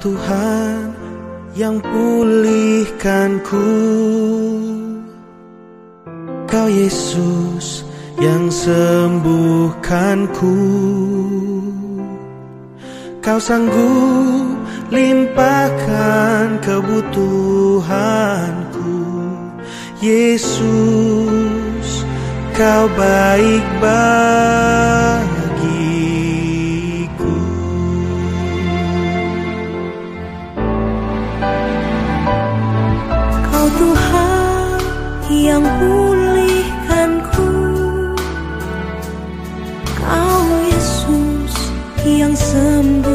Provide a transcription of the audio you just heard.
Tuhan yang pulihkanku. Kau Yesus yang sembuhkanku. Kau sanggup limpahkan kebutuhanku. Yesus kau baik yang pulihkanku. Kau Yesus yang sembuhkanku